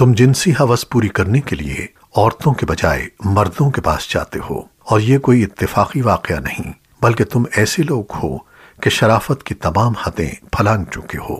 تم جنسی حوث پوری کرنے کے لیے عورتوں کے بجائے مردوں کے پاس جاتے ہو، اور یہ کوئی اتفاقی واقعہ نہیں، بلکہ تم ایسے لوگ ہو کہ شرافت کی تمام حدیں پھلانگ چکے ہو۔